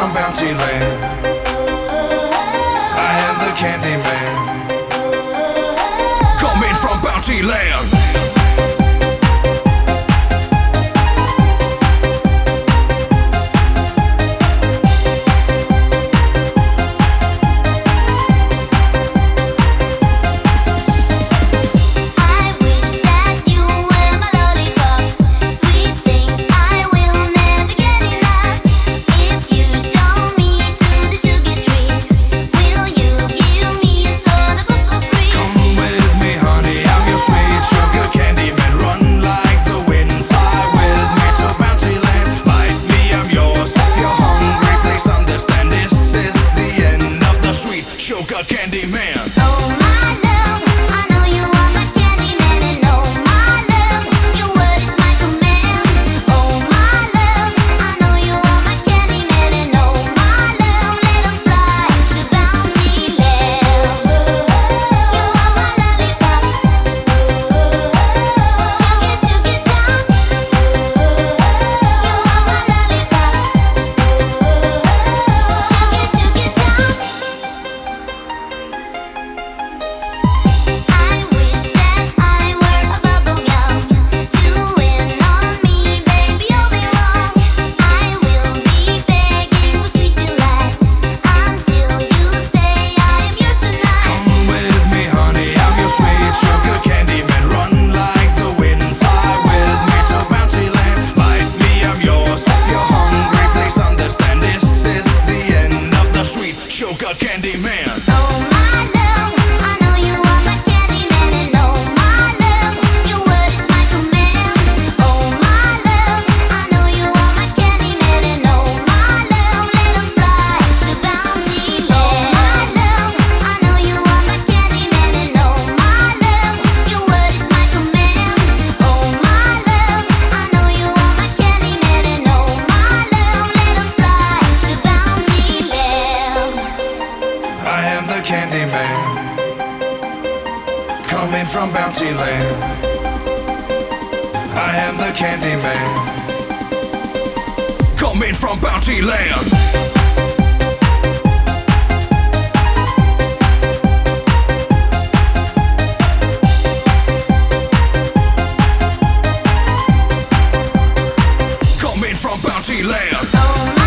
from Bounty Land. I am the Candyman. Coming from Bounty Land. Choke a Candyman. from Bounty Land. I am the Candy Man. Coming from Bounty Land. Bounty Land.